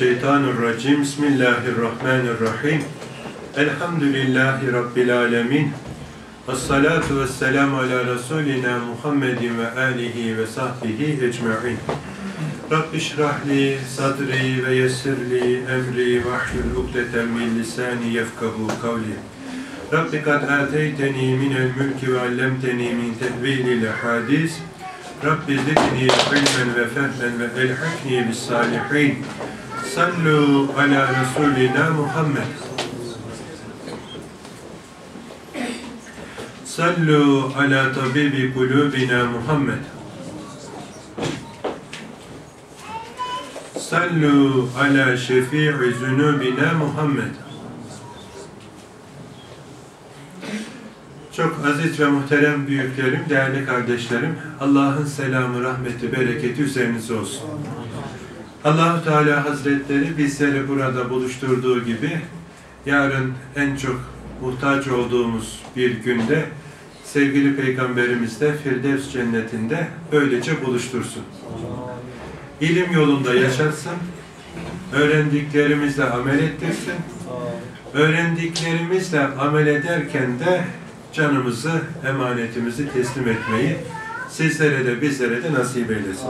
الشيطان الرجيم. بسم الله الرحمن الرحيم. الحمد لله رب العالمين. الصلاة والسلام على رسولنا محمد وآله وصحبه أجمعين. رب اشرح لي صدري ويسر لي أمري واحلل عقدة من لساني يفقه قولي. رب قد آتيتني من الملك وعلمتني من تأويل الأحاديث. رب زدني علما وفهما وألحقني بالصالحين. Sallu ala Resulina Muhammed. Sallu ala tabibi kulubina Muhammed. Sallu ala şefii zunubina Muhammed. Çok aziz ve muhterem büyüklerim, değerli kardeşlerim, Allah'ın selamı, rahmeti, bereketi üzerinize olsun. Allahu Teala Hazretleri bizleri burada buluşturduğu gibi yarın en çok muhtaç olduğumuz bir günde sevgili Peygamberimiz de Firdevs cennetinde böylece buluştursun. İlim yolunda yaşatsın, öğrendiklerimizle amel ettirsin, öğrendiklerimizle amel ederken de canımızı, emanetimizi teslim etmeyi sizlere de bizlere de nasip eylesin.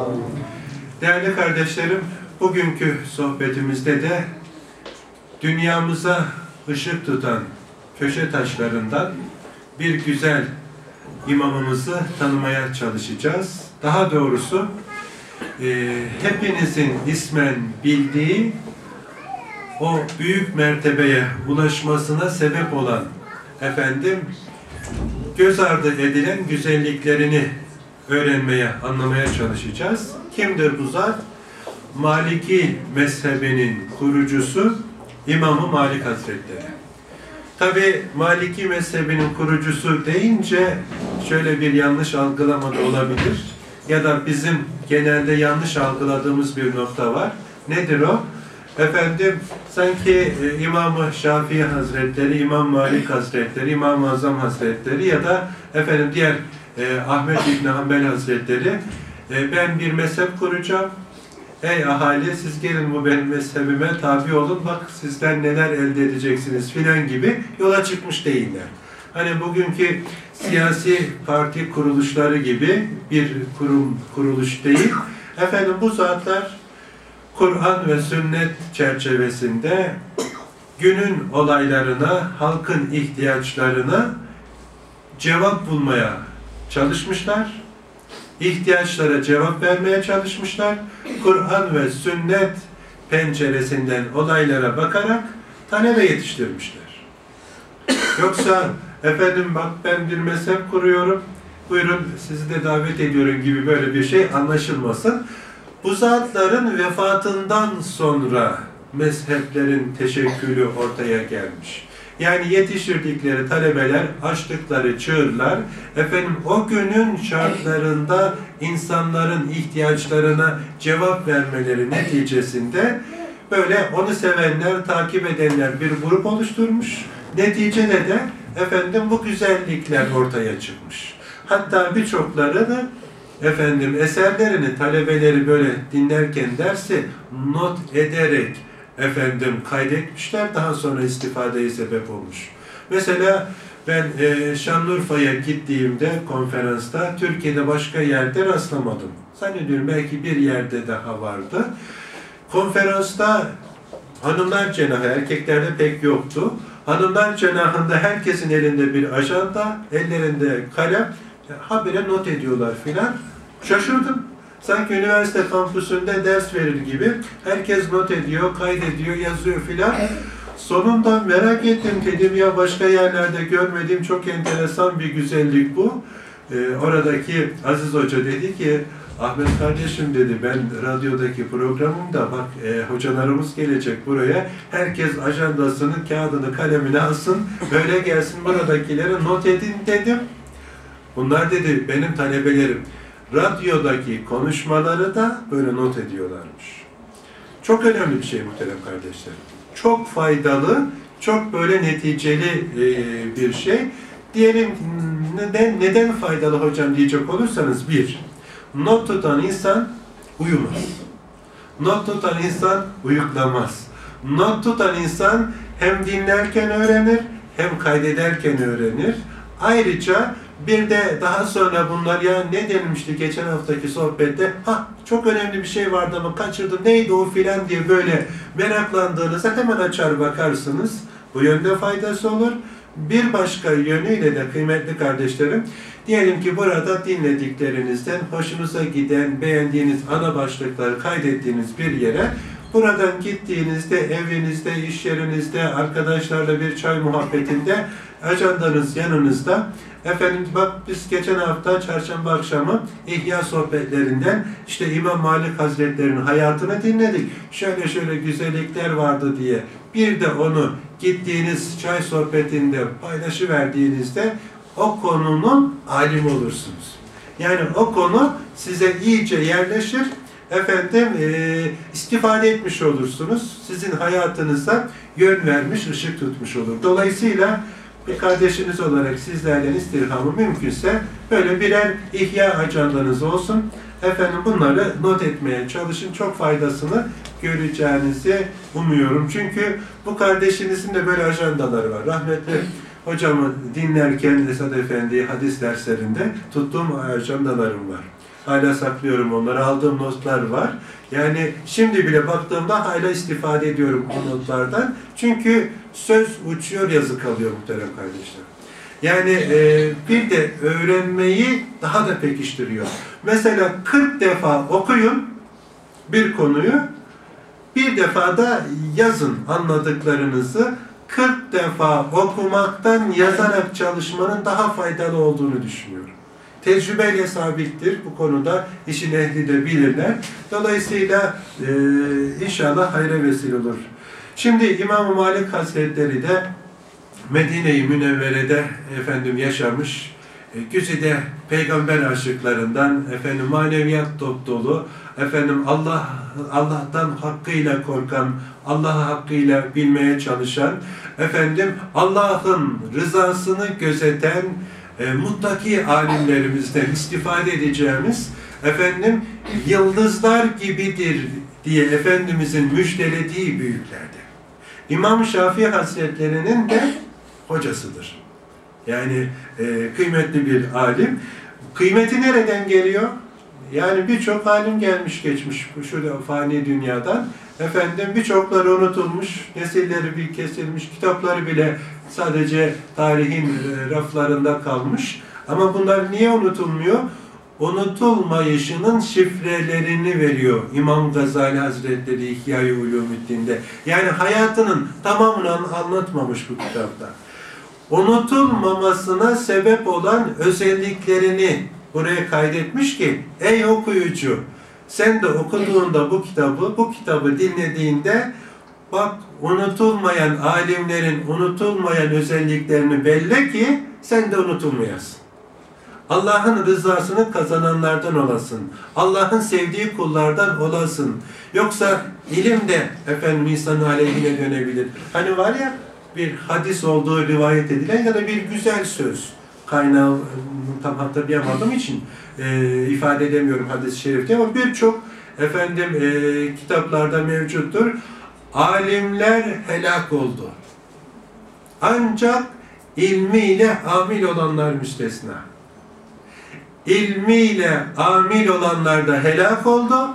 Değerli kardeşlerim, bugünkü sohbetimizde de dünyamıza ışık tutan köşe taşlarından bir güzel imamımızı tanımaya çalışacağız. Daha doğrusu e, hepinizin ismen bildiği o büyük mertebeye ulaşmasına sebep olan efendim göz ardı edilen güzelliklerini öğrenmeye, anlamaya çalışacağız. Kimdir bu zat? Maliki mezhebinin kurucusu İmam-ı Malik Hazretleri. Tabi Maliki mezhebinin kurucusu deyince şöyle bir yanlış algılama da olabilir. Ya da bizim genelde yanlış algıladığımız bir nokta var. Nedir o? Efendim sanki e, İmam-ı Şafii Hazretleri, İmam Malik Hazretleri, İmam-ı Azam Hazretleri ya da efendim diğer e, Ahmet İbni Hanbel Hazretleri e, ben bir mezhep kuracağım. Ey ahali siz gelin bu benim mezhebime tabi olun bak sizden neler elde edeceksiniz filan gibi yola çıkmış değiller. Hani bugünkü siyasi parti kuruluşları gibi bir kurum kuruluş değil. Efendim bu zatlar Kur'an ve sünnet çerçevesinde günün olaylarına, halkın ihtiyaçlarına cevap bulmaya çalışmışlar. İhtiyaçlara cevap vermeye çalışmışlar. Kur'an ve sünnet penceresinden olaylara bakarak talebe yetiştirmişler. Yoksa efendim bak ben bir mezhep kuruyorum, buyurun sizi de davet ediyorum gibi böyle bir şey anlaşılmasın. Bu zatların vefatından sonra mezheplerin teşekkülü ortaya gelmiş. Yani yetiştirdikleri talebeler, açtıkları çığırlar, efendim o günün şartlarında insanların ihtiyaçlarına cevap vermeleri neticesinde böyle onu sevenler, takip edenler bir grup oluşturmuş. Neticede de efendim bu güzellikler ortaya çıkmış. Hatta birçokları da efendim eserlerini talebeleri böyle dinlerken dersi not ederek efendim kaydetmişler. Daha sonra istifadeye sebep olmuş. Mesela ben e, Şanlıurfa'ya gittiğimde konferansta Türkiye'de başka yerde rastlamadım. Zannediyorum belki bir yerde daha vardı. Konferansta hanımlar cenahı, erkeklerde pek yoktu. Hanımlar cenahında herkesin elinde bir ajanda, ellerinde kalem, habire not ediyorlar filan. Şaşırdım. Sanki üniversite kampüsünde ders verir gibi herkes not ediyor, kaydediyor, yazıyor filan. Sonunda merak ettim dedim ya başka yerlerde görmediğim çok enteresan bir güzellik bu. Ee, oradaki Aziz Hoca dedi ki Ahmet kardeşim dedi ben radyodaki programımda bak e, hocalarımız gelecek buraya. Herkes ajandasını, kağıdını, kalemini alsın. Böyle gelsin buradakileri not edin dedim. Bunlar dedi benim talebelerim radyodaki konuşmaları da böyle not ediyorlarmış. Çok önemli bir şey muhterem kardeşlerim. Çok faydalı, çok böyle neticeli e, bir şey. Diyelim neden, neden faydalı hocam diyecek olursanız bir, not tutan insan uyumaz. Not tutan insan uyuklamaz. Not tutan insan hem dinlerken öğrenir, hem kaydederken öğrenir. Ayrıca bir de daha sonra bunlar ya ne denilmişti geçen haftaki sohbette ha çok önemli bir şey vardı ama kaçırdım neydi o filan diye böyle meraklandığınızda hemen açar bakarsınız. Bu yönde faydası olur. Bir başka yönüyle de kıymetli kardeşlerim diyelim ki burada dinlediklerinizden hoşunuza giden beğendiğiniz ana başlıkları kaydettiğiniz bir yere Buradan gittiğinizde evinizde, iş yerinizde, arkadaşlarla bir çay muhabbetinde ajandanız yanınızda. Efendim bak biz geçen hafta çarşamba akşamı İhya sohbetlerinden işte İmam Malik Hazretleri'nin hayatını dinledik. Şöyle şöyle güzellikler vardı diye. Bir de onu gittiğiniz çay sohbetinde paylaşıverdiğinizde o konunun alimi olursunuz. Yani o konu size iyice yerleşir efendim e, istifade etmiş olursunuz. Sizin hayatınıza yön vermiş, ışık tutmuş olur. Dolayısıyla bir kardeşiniz olarak sizlerden istirhamı mümkünse böyle birer ihya ajandanız olsun. Efendim bunları not etmeye çalışın. Çok faydasını göreceğinizi umuyorum. Çünkü bu kardeşinizin de böyle ajandaları var. Rahmetli hocamı dinlerken Esad Efendi hadis derslerinde tuttuğum ajandalarım var. Hala saklıyorum onları. Aldığım notlar var. Yani şimdi bile baktığımda hala istifade ediyorum bu notlardan. Çünkü söz uçuyor yazı kalıyor muhterem kardeşler. Yani e, bir de öğrenmeyi daha da pekiştiriyor. Mesela 40 defa okuyun bir konuyu, bir defa da yazın anladıklarınızı. 40 defa okumaktan yazarak çalışmanın daha faydalı olduğunu düşünüyorum. Tecrübeyle sabittir. Bu konuda işin ehli de bilirler. Dolayısıyla e, inşallah hayra vesile olur. Şimdi İmam Malik Hazretleri de Medine-i Münevvere'de efendim yaşamış. E, güzide peygamber aşıklarından efendim maneviyat top dolu efendim Allah Allah'tan hakkıyla korkan, Allah'ı hakkıyla bilmeye çalışan efendim Allah'ın rızasını gözeten e, muttaki alimlerimizden istifade edeceğimiz efendim yıldızlar gibidir diye Efendimizin müjdelediği büyüklerdir. İmam Şafii Hazretlerinin de hocasıdır. Yani e, kıymetli bir alim. Kıymeti nereden geliyor? Yani birçok alim gelmiş geçmiş şu fani dünyadan. Efendim birçokları unutulmuş, nesilleri bir kesilmiş, kitapları bile sadece tarihin e, raflarında kalmış. Ama bunlar niye unutulmuyor? Unutulmayışının şifrelerini veriyor İmam Gazali Hazretleri İhya-i Ulumuddin'de. Yani hayatının tamamını anlatmamış bu kitapta. Unutulmamasına sebep olan özelliklerini buraya kaydetmiş ki ey okuyucu sen de okuduğunda bu kitabı, bu kitabı dinlediğinde bak unutulmayan alimlerin unutulmayan özelliklerini belli ki sen de unutulmayasın. Allah'ın rızasını kazananlardan olasın. Allah'ın sevdiği kullardan olasın. Yoksa ilim de efendim insanın aleyhine dönebilir. Hani var ya bir hadis olduğu rivayet edilen ya da bir güzel söz kaynağı tam hatırlayamadığım için e, ifade edemiyorum hadis-i şerifte ama birçok efendim e, kitaplarda mevcuttur. Alimler helak oldu. Ancak ilmiyle amil olanlar müstesna. İlmiyle amil olanlar da helak oldu.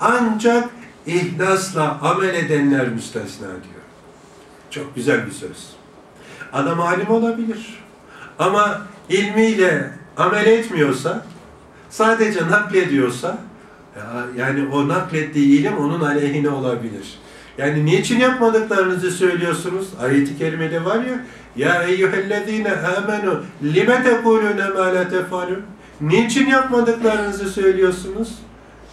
Ancak ihlasla amel edenler müstesna diyor. Çok güzel bir söz. Adam alim olabilir. Ama ilmiyle amel etmiyorsa, sadece naklediyorsa, yani o naklettiği ilim onun aleyhine olabilir. Yani niçin yapmadıklarınızı söylüyorsunuz? Ayet-i kerimede var ya, Ya eyyühellezine amenu lime tekulune ma la tefalun. Niçin yapmadıklarınızı söylüyorsunuz?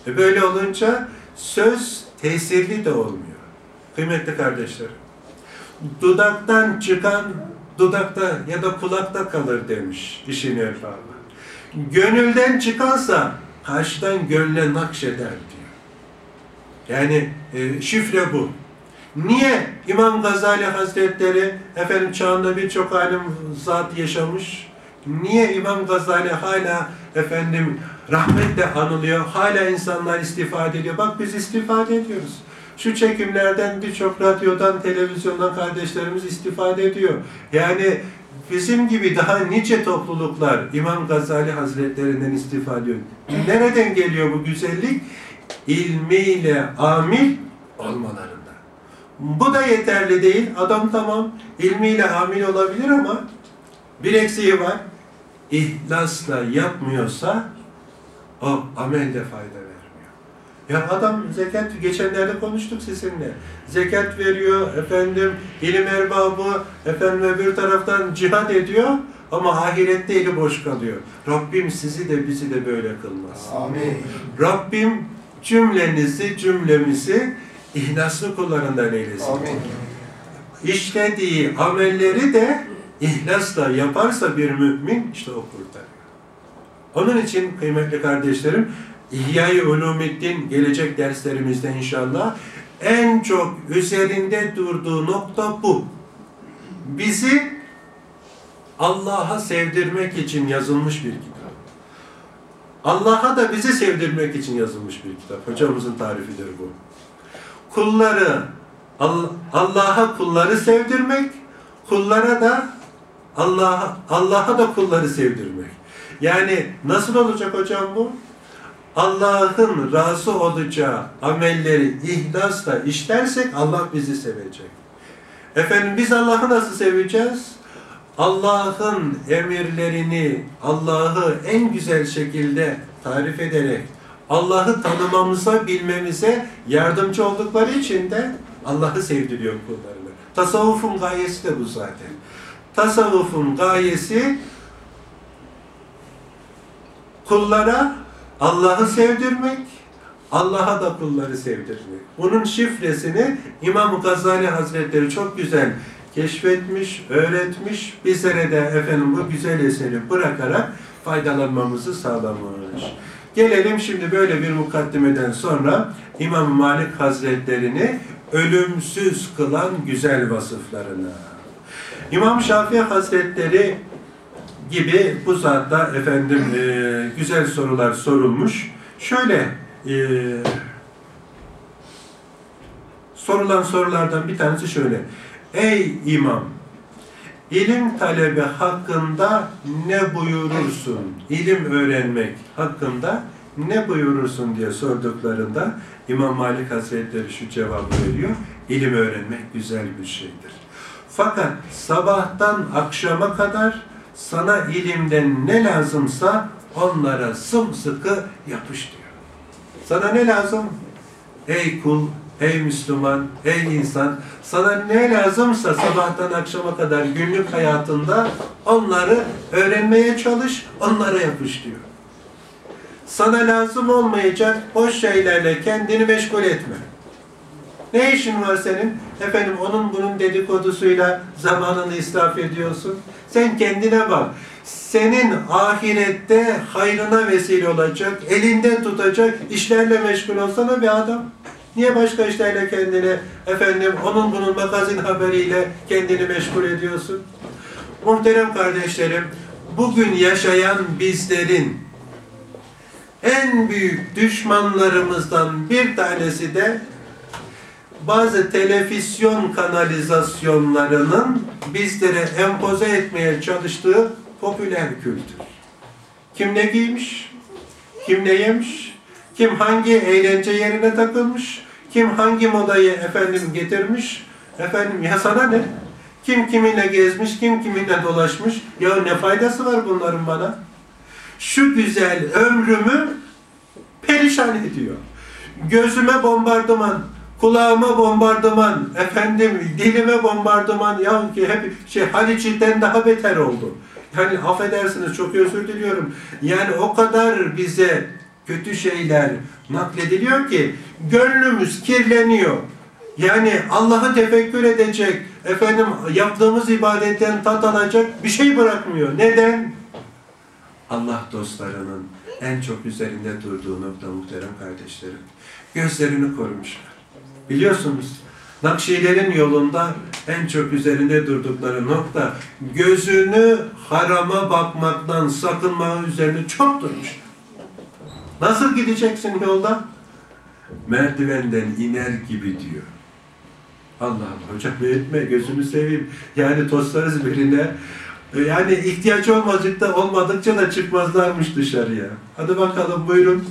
E böyle olunca söz tesirli de olmuyor. Kıymetli kardeşlerim. Dudaktan çıkan dudakta ya da kulakta kalır demiş işin erfahı. Gönülden çıkansa karşıdan gönle nakşeder diyor. Yani e, şifre bu. Niye İmam Gazali Hazretleri efendim çağında birçok alim zat yaşamış? Niye İmam Gazali hala efendim rahmetle anılıyor. Hala insanlar istifade ediyor. Bak biz istifade ediyoruz. Şu çekimlerden birçok radyodan, televizyondan kardeşlerimiz istifade ediyor. Yani bizim gibi daha nice topluluklar İmam Gazali Hazretlerinden istifade ediyor. Nereden geliyor bu güzellik? İlmiyle amil olmalarında. Bu da yeterli değil. Adam tamam ilmiyle amil olabilir ama bir eksiği var. İhlasla yapmıyorsa o amelde fayda. Ya adam zekat, geçenlerde konuştuk sizinle. Zekat veriyor, efendim ilim erbabı, efendim öbür taraftan cihad ediyor ama ahirette eli boş kalıyor. Rabbim sizi de bizi de böyle kılmaz. Amin. Rabbim cümlenizi, cümlemizi ihlaslı kullarından eylesin. Amin. İşlediği amelleri de ihlasla yaparsa bir mümin işte o kurtarıyor. Onun için kıymetli kardeşlerim İhya-i Ulumiddin gelecek derslerimizde inşallah en çok üzerinde durduğu nokta bu. Bizi Allah'a sevdirmek için yazılmış bir kitap. Allah'a da bizi sevdirmek için yazılmış bir kitap. Hocamızın tarifidir bu. Kulları All- Allah'a kulları sevdirmek, kullara da Allah'a Allah'a da kulları sevdirmek. Yani nasıl olacak hocam bu? Allah'ın razı olacağı amelleri ihlasla işlersek Allah bizi sevecek. Efendim biz Allah'ı nasıl seveceğiz? Allah'ın emirlerini, Allah'ı en güzel şekilde tarif ederek, Allah'ı tanımamıza, bilmemize yardımcı oldukları için de Allah'ı sevdiriyor kullarını. Tasavvufun gayesi de bu zaten. Tasavvufun gayesi kullara Allah'ı sevdirmek, Allah'a da kulları sevdirmek. Bunun şifresini İmam Gazali Hazretleri çok güzel keşfetmiş, öğretmiş. Bizlere de efendim bu güzel eseri bırakarak faydalanmamızı sağlamış. Gelelim şimdi böyle bir mukaddimeden sonra İmam Malik Hazretlerini ölümsüz kılan güzel vasıflarına. İmam Şafii Hazretleri gibi bu zatta efendim e, güzel sorular sorulmuş. Şöyle e, sorulan sorulardan bir tanesi şöyle. Ey imam, ilim talebi hakkında ne buyurursun? İlim öğrenmek hakkında ne buyurursun diye sorduklarında İmam Malik Hazretleri şu cevabı veriyor. İlim öğrenmek güzel bir şeydir. Fakat sabahtan akşama kadar sana ilimden ne lazımsa onlara sımsıkı yapış diyor. Sana ne lazım? Ey kul, ey Müslüman, ey insan, sana ne lazımsa sabahtan akşama kadar günlük hayatında onları öğrenmeye çalış, onlara yapış diyor. Sana lazım olmayacak boş şeylerle kendini meşgul etme. Ne işin var senin? Efendim onun bunun dedikodusuyla zamanını israf ediyorsun. Sen kendine bak. Senin ahirette hayrına vesile olacak, elinden tutacak işlerle meşgul olsana bir adam. Niye başka işlerle kendini, efendim onun bunun magazin haberiyle kendini meşgul ediyorsun? Muhterem kardeşlerim, bugün yaşayan bizlerin en büyük düşmanlarımızdan bir tanesi de bazı televizyon kanalizasyonlarının bizlere empoze etmeye çalıştığı popüler kültür. Kim ne giymiş, kim ne yemiş, kim hangi eğlence yerine takılmış, kim hangi modayı efendim getirmiş, efendim ya sana ne? Kim kiminle gezmiş, kim kiminle dolaşmış, ya ne faydası var bunların bana? Şu güzel ömrümü perişan ediyor. Gözüme bombardıman, kulağıma bombardıman, efendim dilime bombardıman, ya ki hep şey Haliç'ten daha beter oldu. Yani affedersiniz çok özür diliyorum. Yani o kadar bize kötü şeyler naklediliyor ki gönlümüz kirleniyor. Yani Allah'ı tefekkür edecek, efendim yaptığımız ibadetten tat alacak bir şey bırakmıyor. Neden? Allah dostlarının en çok üzerinde durduğu nokta muhterem kardeşlerim. Gözlerini korumuşlar. Biliyorsunuz Nakşilerin yolunda en çok üzerinde durdukları nokta gözünü harama bakmaktan sakınma üzerine çok durmuş. Nasıl gideceksin yolda? Merdivenden iner gibi diyor. Allah Allah hocam etme gözünü seveyim. Yani tostlarız birine. Yani ihtiyaç olmadıkça, olmadıkça da çıkmazlarmış dışarıya. Hadi bakalım buyurun.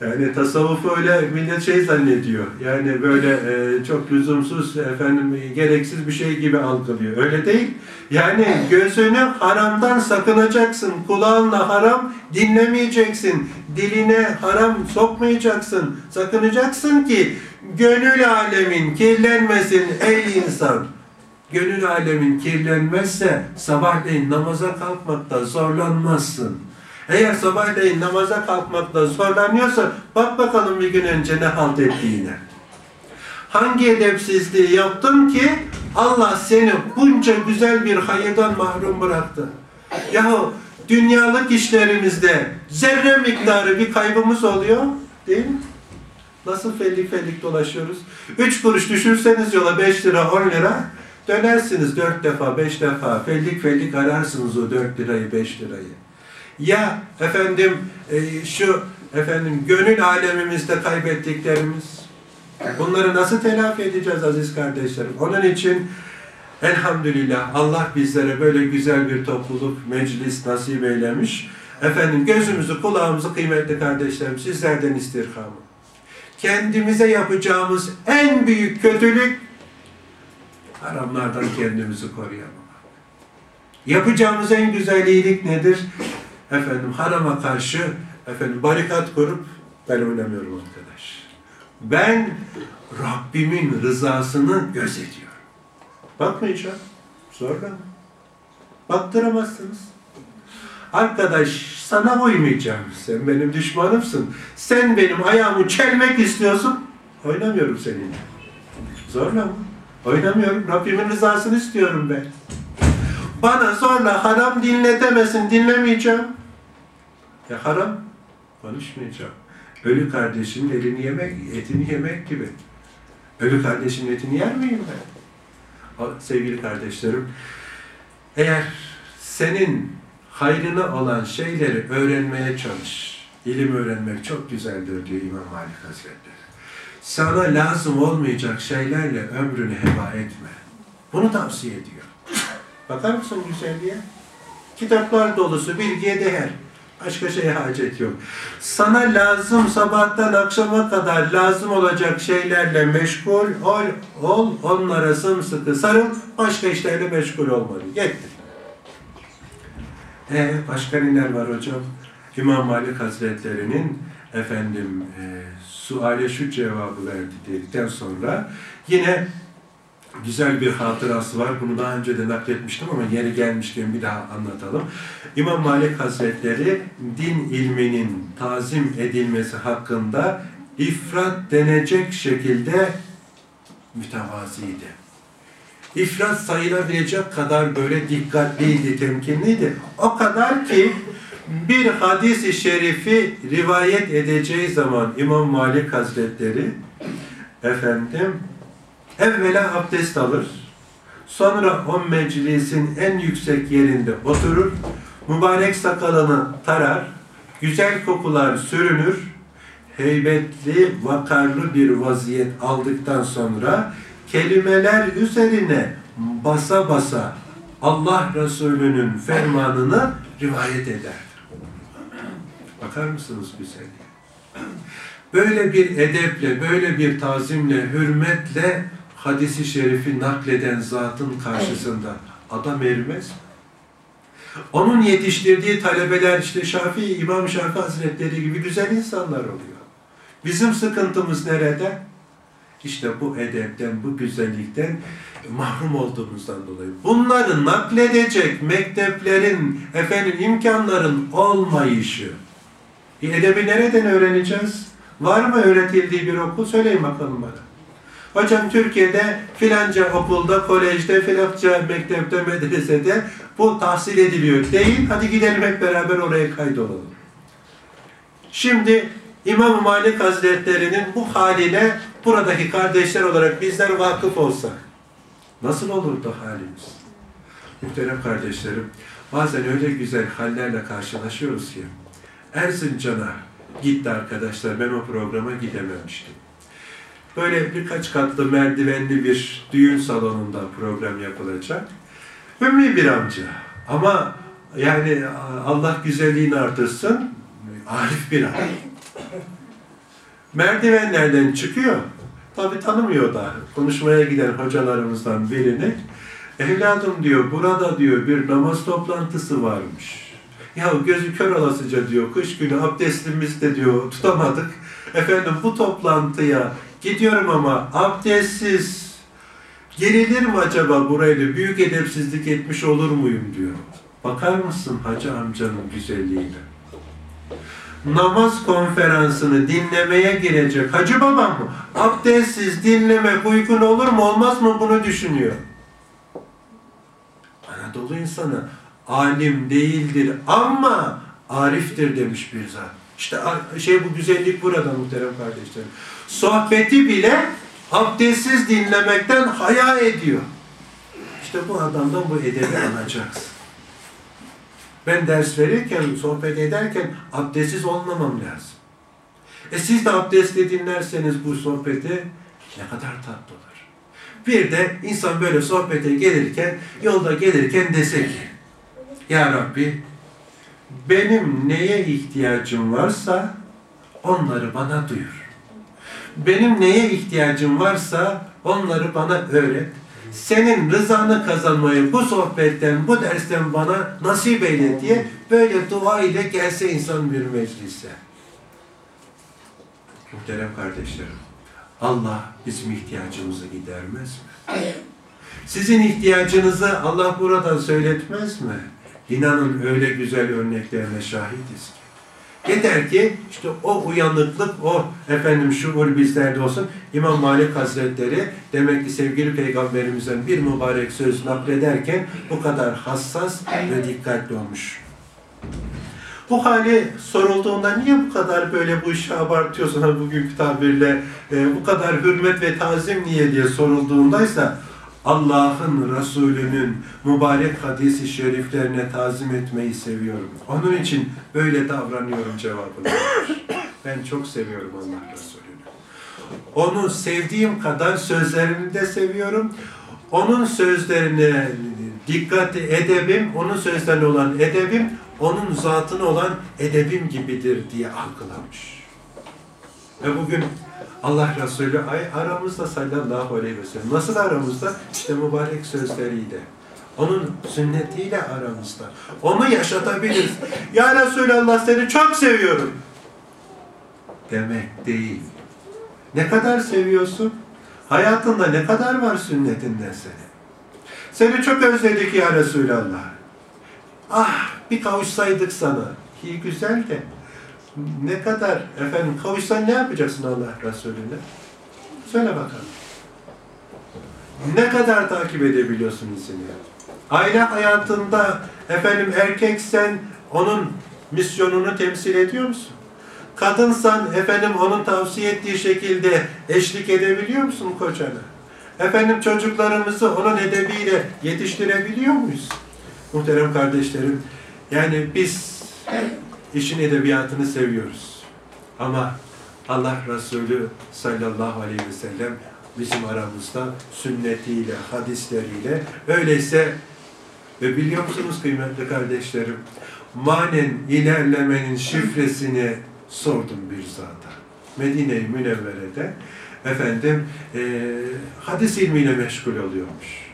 Yani tasavvufu öyle millet şey zannediyor. Yani böyle e, çok lüzumsuz, efendim gereksiz bir şey gibi algılıyor. Öyle değil. Yani gözünü haramdan sakınacaksın. Kulağınla haram dinlemeyeceksin. Diline haram sokmayacaksın. Sakınacaksın ki gönül alemin kirlenmesin ey insan. Gönül alemin kirlenmezse sabahleyin namaza kalkmakta zorlanmazsın. Eğer sabahleyin namaza kalkmakta zorlanıyorsa bak bakalım bir gün önce ne halt ettiğine. Hangi edepsizliği yaptın ki Allah seni bunca güzel bir hayırdan mahrum bıraktı? Yahu dünyalık işlerimizde zerre miktarı bir kaybımız oluyor değil mi? Nasıl fellik fellik dolaşıyoruz? Üç kuruş düşürseniz yola beş lira, on lira dönersiniz dört defa, beş defa. Fellik fellik ararsınız o dört lirayı, beş lirayı. Ya efendim e, şu efendim gönül alemimizde kaybettiklerimiz bunları nasıl telafi edeceğiz aziz kardeşlerim? Onun için elhamdülillah Allah bizlere böyle güzel bir topluluk, meclis nasip eylemiş. Efendim gözümüzü, kulağımızı kıymetli kardeşlerim sizlerden istirhamı. Kendimize yapacağımız en büyük kötülük haramlardan kendimizi koruyamamak. Yapacağımız en güzel iyilik nedir? Efendim harama karşı efendim barikat kurup ben oynamıyorum arkadaş. Ben Rabbimin rızasını gözetiyorum. Bakmayacağım. Zorla. Baktıramazsınız. Arkadaş sana uymayacağım. Sen benim düşmanımsın. Sen benim ayağımı çelmek istiyorsun. Oynamıyorum seninle. Zorla mı? Oynamıyorum. Rabbimin rızasını istiyorum ben. Bana zorla haram dinletemesin, dinlemeyeceğim. Ya haram, konuşmayacağım. Ölü kardeşinin elini yemek, etini yemek gibi. Ölü kardeşinin etini yer miyim ben? Sevgili kardeşlerim, eğer senin hayrına olan şeyleri öğrenmeye çalış. İlim öğrenmek çok güzeldir diyor İmam Malik Hazretleri. Sana lazım olmayacak şeylerle ömrünü heba etme. Bunu tavsiye ediyor. Bakar mısın güzelliğe? Kitaplar dolusu, bilgiye değer. Başka şeye hacet yok. Sana lazım sabahtan akşama kadar lazım olacak şeylerle meşgul ol, ol onlara sımsıkı sarıl, başka işlerle meşgul olmalı. Yetti. E başka neler var hocam? İmam Malik Hazretleri'nin efendim e, suale şu cevabı verdi dedikten sonra yine güzel bir hatırası var. Bunu daha önce de nakletmiştim ama yeri gelmişken bir daha anlatalım. İmam Malik Hazretleri din ilminin tazim edilmesi hakkında ifrat denecek şekilde mütevaziydi. İfrat sayılabilecek kadar böyle dikkatliydi, temkinliydi. O kadar ki bir hadis-i şerifi rivayet edeceği zaman İmam Malik Hazretleri efendim evvela abdest alır. Sonra o meclisin en yüksek yerinde oturur. Mübarek sakalını tarar. Güzel kokular sürünür. Heybetli, vakarlı bir vaziyet aldıktan sonra kelimeler üzerine basa basa Allah Resulü'nün fermanını rivayet eder. Bakar mısınız güzelliğe? Böyle bir edeple, böyle bir tazimle, hürmetle hadisi şerifi nakleden zatın karşısında adam erimez mi? Onun yetiştirdiği talebeler işte Şafii, İmam Şafii Hazretleri gibi güzel insanlar oluyor. Bizim sıkıntımız nerede? İşte bu edepten, bu güzellikten mahrum olduğumuzdan dolayı. Bunları nakledecek mekteplerin, efendim imkanların olmayışı. Bir edebi nereden öğreneceğiz? Var mı öğretildiği bir okul? Söyleyin bakalım bana. Hocam Türkiye'de filanca okulda, kolejde, filanca mektepte, medresede bu tahsil ediliyor. Değil, hadi gidelim hep beraber oraya kaydolalım. Şimdi İmam Malik Hazretleri'nin bu haline buradaki kardeşler olarak bizler vakıf olsak nasıl olurdu halimiz? Muhterem kardeşlerim, bazen öyle güzel hallerle karşılaşıyoruz ki Erzincan'a gitti arkadaşlar. Ben o programa gidememiştim. Böyle birkaç katlı merdivenli bir düğün salonunda program yapılacak. Ümmi bir amca. Ama yani Allah güzelliğini artırsın. Arif bir adam. Merdivenlerden çıkıyor. Tabi tanımıyor da konuşmaya giden hocalarımızdan birini. Evladım diyor burada diyor bir namaz toplantısı varmış. Ya gözü kör olasıca diyor kış günü abdestimiz de diyor tutamadık. Efendim bu toplantıya gidiyorum ama abdestsiz gerilir mi acaba burayla büyük edepsizlik etmiş olur muyum diyor. Bakar mısın hacı amcanın güzelliğine? Namaz konferansını dinlemeye girecek hacı babam mı? Abdestsiz dinlemek uygun olur mu olmaz mı bunu düşünüyor. Anadolu insanı alim değildir ama ariftir demiş bir zat. İşte şey bu güzellik burada muhterem kardeşlerim. Sohbeti bile abdestsiz dinlemekten haya ediyor. İşte bu adamdan bu edebi alacaksın. Ben ders verirken, sohbet ederken abdestsiz olmamam lazım. E siz de abdestli dinlerseniz bu sohbeti ne kadar tatlı olur. Bir de insan böyle sohbete gelirken, yolda gelirken dese ki, Ya Rabbi, benim neye ihtiyacım varsa onları bana duyur. Benim neye ihtiyacım varsa onları bana öğret senin rızanı kazanmayı bu sohbetten, bu dersten bana nasip eyle diye böyle dua ile gelse insan bir meclise. Muhterem kardeşlerim, Allah bizim ihtiyacımızı gidermez mi? Sizin ihtiyacınızı Allah buradan söyletmez mi? İnanın öyle güzel örneklerine şahitiz ki. Yeter ki işte o uyanıklık, o efendim şuur bizlerde olsun. İmam Malik Hazretleri demek ki sevgili peygamberimizden bir mübarek söz naklederken bu kadar hassas ve dikkatli olmuş. Bu hali sorulduğunda niye bu kadar böyle bu işi abartıyorsun bugünkü tabirle e, bu kadar hürmet ve tazim niye diye sorulduğundaysa Allah'ın Resulü'nün mübarek hadisi şeriflerine tazim etmeyi seviyorum. Onun için böyle davranıyorum cevabını. Ben çok seviyorum Allah Resulü'nü. Onu sevdiğim kadar sözlerini de seviyorum. Onun sözlerine dikkat edebim, onun sözlerine olan edebim, onun zatına olan edebim gibidir diye algılamış. Ve bugün Allah Resulü aramızda sallallahu aleyhi ve sellem. Nasıl aramızda? İşte mübarek sözleriyle. Onun sünnetiyle aramızda. Onu yaşatabiliriz. Ya Resulallah seni çok seviyorum. Demek değil. Ne kadar seviyorsun? Hayatında ne kadar var sünnetinden seni? Seni çok özledik ya Resulallah. Ah bir kavuşsaydık sana. İyi güzel de ne kadar efendim kavuşsan ne yapacaksın Allah Resulü'ne? Söyle bakalım. Ne kadar takip edebiliyorsun izini? Aile hayatında efendim erkeksen onun misyonunu temsil ediyor musun? Kadınsan efendim onun tavsiye ettiği şekilde eşlik edebiliyor musun kocana? Efendim çocuklarımızı onun edebiyle yetiştirebiliyor muyuz? Muhterem kardeşlerim, yani biz işin edebiyatını seviyoruz. Ama Allah Resulü sallallahu aleyhi ve sellem bizim aramızda sünnetiyle, hadisleriyle öyleyse ve biliyor musunuz kıymetli kardeşlerim manen ilerlemenin şifresini sordum bir zata. Medine-i Münevvere'de efendim e, hadis ilmiyle meşgul oluyormuş.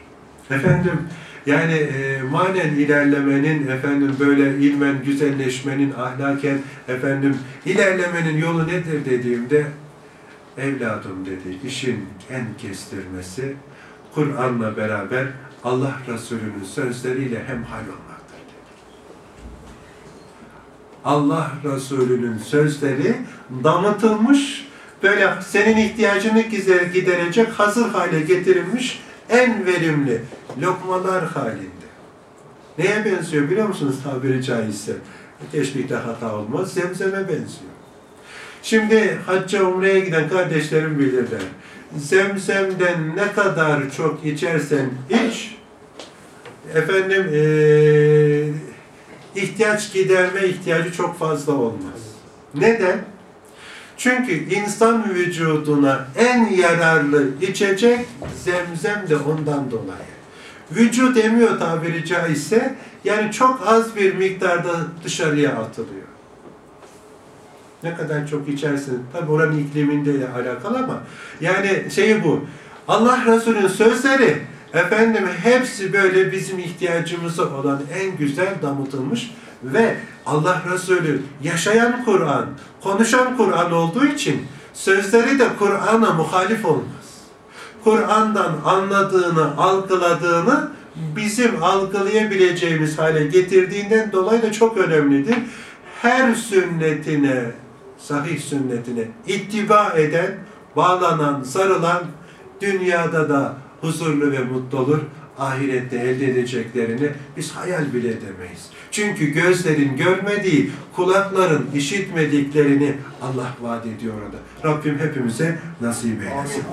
Efendim yani e, manen ilerlemenin, efendim böyle ilmen güzelleşmenin, ahlaken efendim ilerlemenin yolu nedir dediğimde evladım dedi, işin en kestirmesi Kur'an'la beraber Allah Resulü'nün sözleriyle hemhal olmaktır dedi. Allah Resulü'nün sözleri damıtılmış, böyle senin ihtiyacını giderecek hazır hale getirilmiş en verimli lokmalar halinde. Neye benziyor biliyor musunuz tabiri caizse? Teşbihte hata olmaz, zemzeme benziyor. Şimdi hacca umreye giden kardeşlerim bilirler. Zemzemden ne kadar çok içersen iç, efendim ee, ihtiyaç giderme ihtiyacı çok fazla olmaz. Neden? Çünkü insan vücuduna en yararlı içecek zemzem de ondan dolayı. Vücut emiyor tabiri caizse yani çok az bir miktarda dışarıya atılıyor. Ne kadar çok içersin, tabi oranın iklimiyle de alakalı ama yani şeyi bu. Allah Resulü'nün sözleri efendim hepsi böyle bizim ihtiyacımıza olan en güzel damıtılmış ve Allah Resulü yaşayan Kur'an, konuşan Kur'an olduğu için sözleri de Kur'an'a muhalif olmaz. Kur'an'dan anladığını, algıladığını bizim algılayabileceğimiz hale getirdiğinden dolayı da çok önemlidir. Her sünnetine, sahih sünnetine ittiba eden, bağlanan, sarılan dünyada da huzurlu ve mutlu olur. Ahirette elde edeceklerini biz hayal bile edemeyiz. Çünkü gözlerin görmediği, kulakların işitmediklerini Allah vaat ediyor orada. Rabbim hepimize nasip eylesin.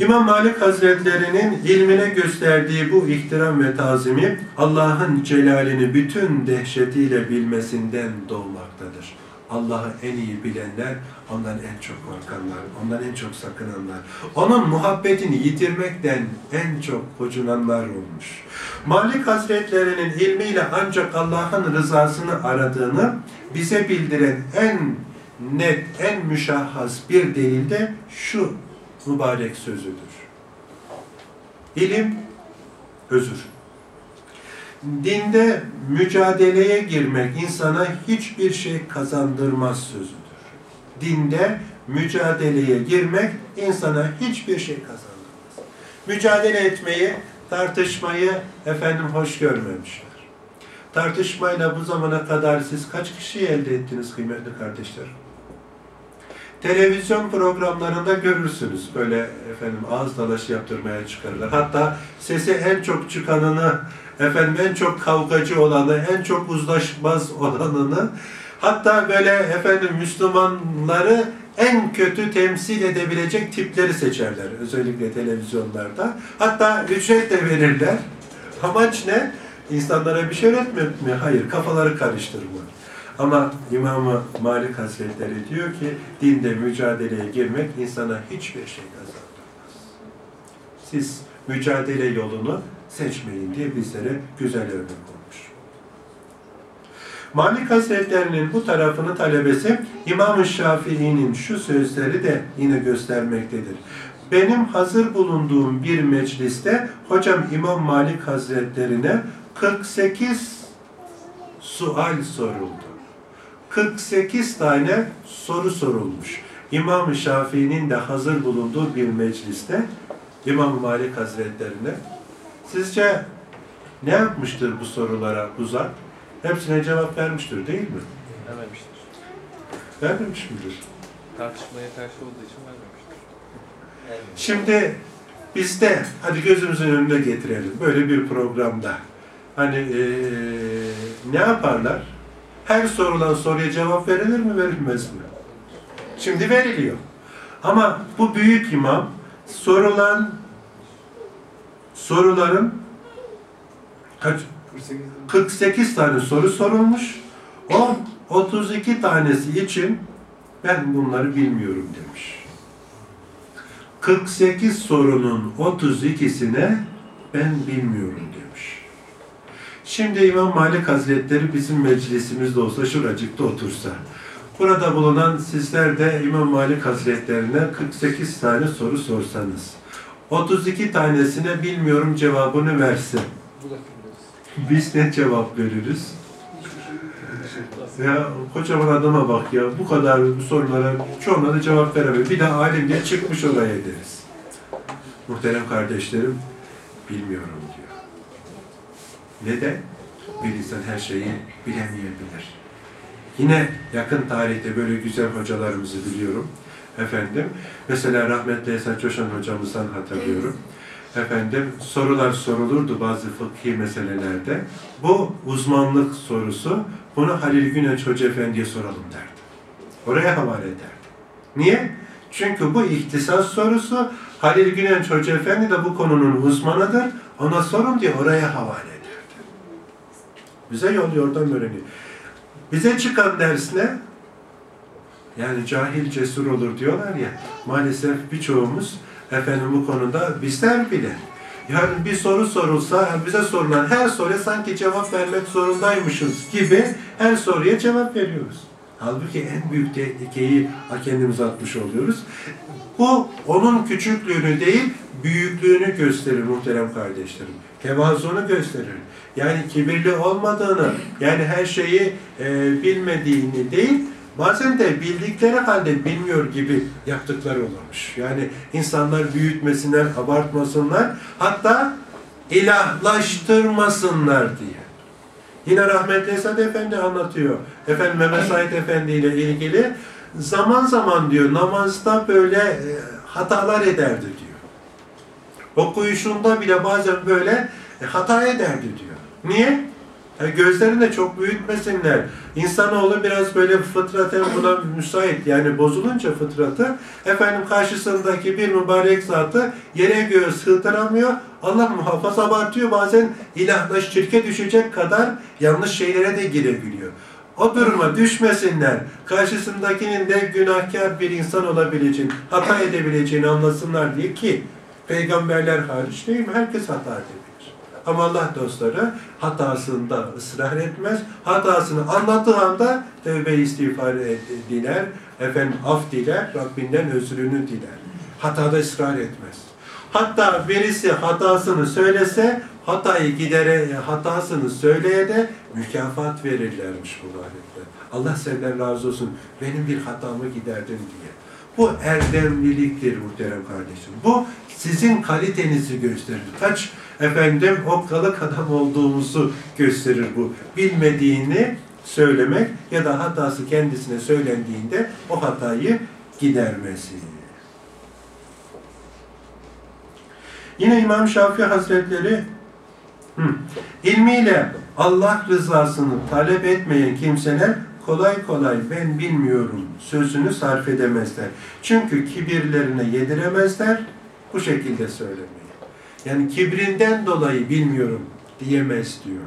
İmam Malik Hazretlerinin ilmine gösterdiği bu ihtiram ve tazimi Allah'ın celalini bütün dehşetiyle bilmesinden doğmaktadır. Allah'ı en iyi bilenler ondan en çok korkanlar, ondan en çok sakınanlar. Onun muhabbetini yitirmekten en çok hocunanlar olmuş. Malik Hazretlerinin ilmiyle ancak Allah'ın rızasını aradığını bize bildiren en net, en müşahhas bir delil de şu mübarek sözüdür. İlim, özür. Dinde mücadeleye girmek insana hiçbir şey kazandırmaz sözüdür. Dinde mücadeleye girmek insana hiçbir şey kazandırmaz. Mücadele etmeyi, tartışmayı efendim hoş görmemişler. Tartışmayla bu zamana kadar siz kaç kişi elde ettiniz kıymetli kardeşlerim? televizyon programlarında görürsünüz. Böyle efendim ağız dalaşı yaptırmaya çıkarırlar. Hatta sesi en çok çıkanını, efendim en çok kavgacı olanı, en çok uzlaşmaz olanını, hatta böyle efendim Müslümanları en kötü temsil edebilecek tipleri seçerler. Özellikle televizyonlarda. Hatta ücret de verirler. Amaç ne? İnsanlara bir şey öğretmek mi? Hayır, kafaları karıştırmak. Ama İmam Malik Hazretleri diyor ki dinde mücadeleye girmek insana hiçbir şey kazandırmaz. Siz mücadele yolunu seçmeyin diye bizlere güzel örnek olmuş. Malik Hazretlerinin bu tarafını talebesi İmam-ı Şafii'nin şu sözleri de yine göstermektedir. Benim hazır bulunduğum bir mecliste hocam İmam Malik Hazretlerine 48 sual soruldu. 48 tane soru sorulmuş. İmam-ı Şafii'nin de hazır bulunduğu bir mecliste İmam Malik Hazretlerine sizce ne yapmıştır bu sorulara uzak? Hepsine cevap vermiştir değil mi? Vermemiştir. Vermemiş midir? Tartışmaya karşı olduğu için vermemiştir. Şimdi bizde hadi gözümüzün önüne getirelim böyle bir programda. Hani eee, ne yaparlar? Her sorulan soruya cevap verilir mi verilmez mi? Şimdi veriliyor. Ama bu büyük imam sorulan soruların kaç 48 tane soru sorulmuş. O 32 tanesi için ben bunları bilmiyorum demiş. 48 sorunun 32'sine ben bilmiyorum demiş. Şimdi İmam Malik Hazretleri bizim meclisimizde olsa şuracıkta otursa. Burada bulunan sizler de İmam Malik Hazretlerine 48 tane soru sorsanız. 32 tanesine bilmiyorum cevabını. Bu biliriz. Biz ne cevap veririz? Ya kocaman adama bak ya bu kadar sorulara çoğuna da cevap veremiyor. Bir de alim diye çıkmış oraya deriz. Muhterem kardeşlerim bilmiyorum diyor. Neden? Bir insan her şeyi bilemeyebilir. Yine yakın tarihte böyle güzel hocalarımızı biliyorum. Efendim, mesela rahmetli Esat Coşan hocamızdan hatırlıyorum. Efendim, sorular sorulurdu bazı fıkhi meselelerde. Bu uzmanlık sorusu, bunu Halil Güneş Hoca Efendi'ye soralım derdi. Oraya havale ederdi. Niye? Çünkü bu ihtisas sorusu, Halil Güneş Hoca Efendi de bu konunun uzmanıdır. Ona sorun diye oraya havale ederdi. Bize yol yordan öğreniyor. Bize çıkan ders ne? Yani cahil cesur olur diyorlar ya. Maalesef birçoğumuz efendim bu konuda bizler bile. Yani bir soru sorulsa bize sorulan her soruya sanki cevap vermek zorundaymışız gibi her soruya cevap veriyoruz. Halbuki en büyük tehlikeyi kendimize atmış oluyoruz. Bu onun küçüklüğünü değil, büyüklüğünü gösterir muhterem kardeşlerim. Tevazuunu gösterir. Yani kibirli olmadığını, yani her şeyi e, bilmediğini değil, bazen de bildikleri halde bilmiyor gibi yaptıkları olurmuş. Yani insanlar büyütmesinler, abartmasınlar, hatta ilahlaştırmasınlar diye. Yine rahmetli Esad Efendi anlatıyor. Efendim Mehmet Said Efendi ile ilgili zaman zaman diyor namazda böyle e, hatalar ederdi diyor. Okuyuşunda bile bazen böyle e, hata ederdi diyor. Niye? Yani gözlerini de çok büyütmesinler. İnsanoğlu biraz böyle fıtraten buna müsait. Yani bozulunca fıtratı efendim karşısındaki bir mübarek zatı yere göğe sığdıramıyor. Allah muhafaza abartıyor. Bazen ilahla şirke düşecek kadar yanlış şeylere de girebiliyor. O duruma düşmesinler. Karşısındakinin de günahkar bir insan olabileceğini, hata edebileceğini anlasınlar diye ki peygamberler hariç değil mi? Herkes hata edebilir. Ama Allah dostları hatasında ısrar etmez. Hatasını anlattığı anda tövbe istiğfar diler, efendim af diler, Rabbinden özrünü diler. Hatada ısrar etmez. Hatta birisi hatasını söylese, hatayı gidere, hatasını söyleye de mükafat verirlermiş bu ayette. Allah senden razı olsun, benim bir hatamı giderdin diye. Bu erdemliliktir muhterem kardeşim. Bu sizin kalitenizi gösterir. Kaç efendim okkalık adam olduğumuzu gösterir bu. Bilmediğini söylemek ya da hatası kendisine söylendiğinde o hatayı gidermesi. Yine İmam Şafii Hazretleri hı, ilmiyle Allah rızasını talep etmeyen kimseler kolay kolay ben bilmiyorum sözünü sarf edemezler. Çünkü kibirlerine yediremezler bu şekilde söylemeyi. Yani kibrinden dolayı bilmiyorum diyemez diyor.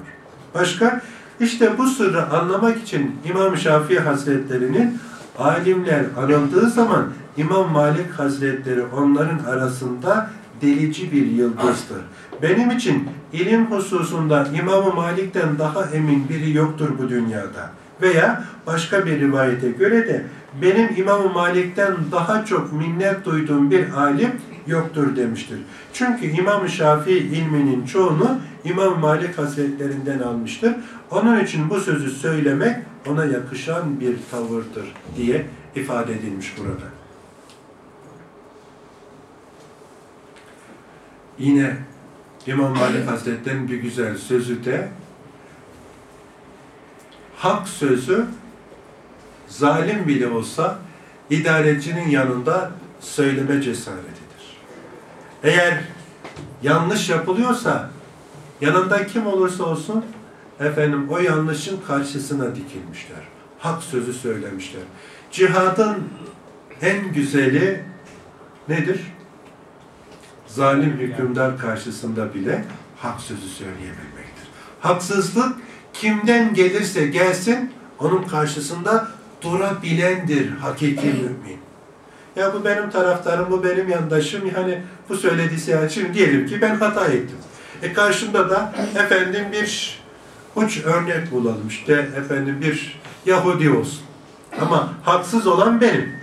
Başka? İşte bu sırrı anlamak için İmam Şafii Hazretleri'nin alimler anıldığı zaman İmam Malik Hazretleri onların arasında delici bir yıldızdır. Benim için ilim hususunda İmam Malik'ten daha emin biri yoktur bu dünyada. Veya başka bir rivayete göre de benim İmam Malik'ten daha çok minnet duyduğum bir alim yoktur demiştir. Çünkü İmam Şafii ilminin çoğunu İmam Malik Hazretlerinden almıştır. Onun için bu sözü söylemek ona yakışan bir tavırdır diye ifade edilmiş burada. Yine İmam Malik Hazretleri'nin bir güzel sözü de hak sözü zalim bile olsa idarecinin yanında söyleme cesaretidir. Eğer yanlış yapılıyorsa yanında kim olursa olsun efendim o yanlışın karşısına dikilmişler. Hak sözü söylemişler. Cihadın en güzeli nedir? Zalim hükümdar karşısında bile hak sözü söyleyebilmektir. Haksızlık kimden gelirse gelsin onun karşısında durabilendir hakiki mümin. Ya bu benim taraftarım, bu benim yandaşım. Yani bu söylediyse yani şimdi diyelim ki ben hata ettim. E karşımda da efendim bir uç örnek bulalım. İşte efendim bir Yahudi olsun. Ama haksız olan benim.